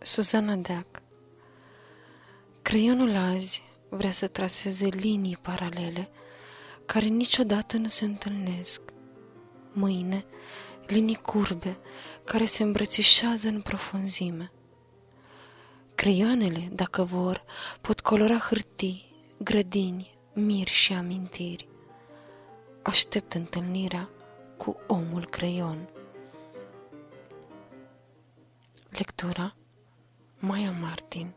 Suzana Deac Creionul azi vrea să traseze linii paralele care niciodată nu se întâlnesc. Mâine, linii curbe care se îmbrățișează în profunzime. Creioanele, dacă vor, pot colora hârtii, grădini, miri și amintiri. Aștept întâlnirea cu omul creion. Lectura Maya Martin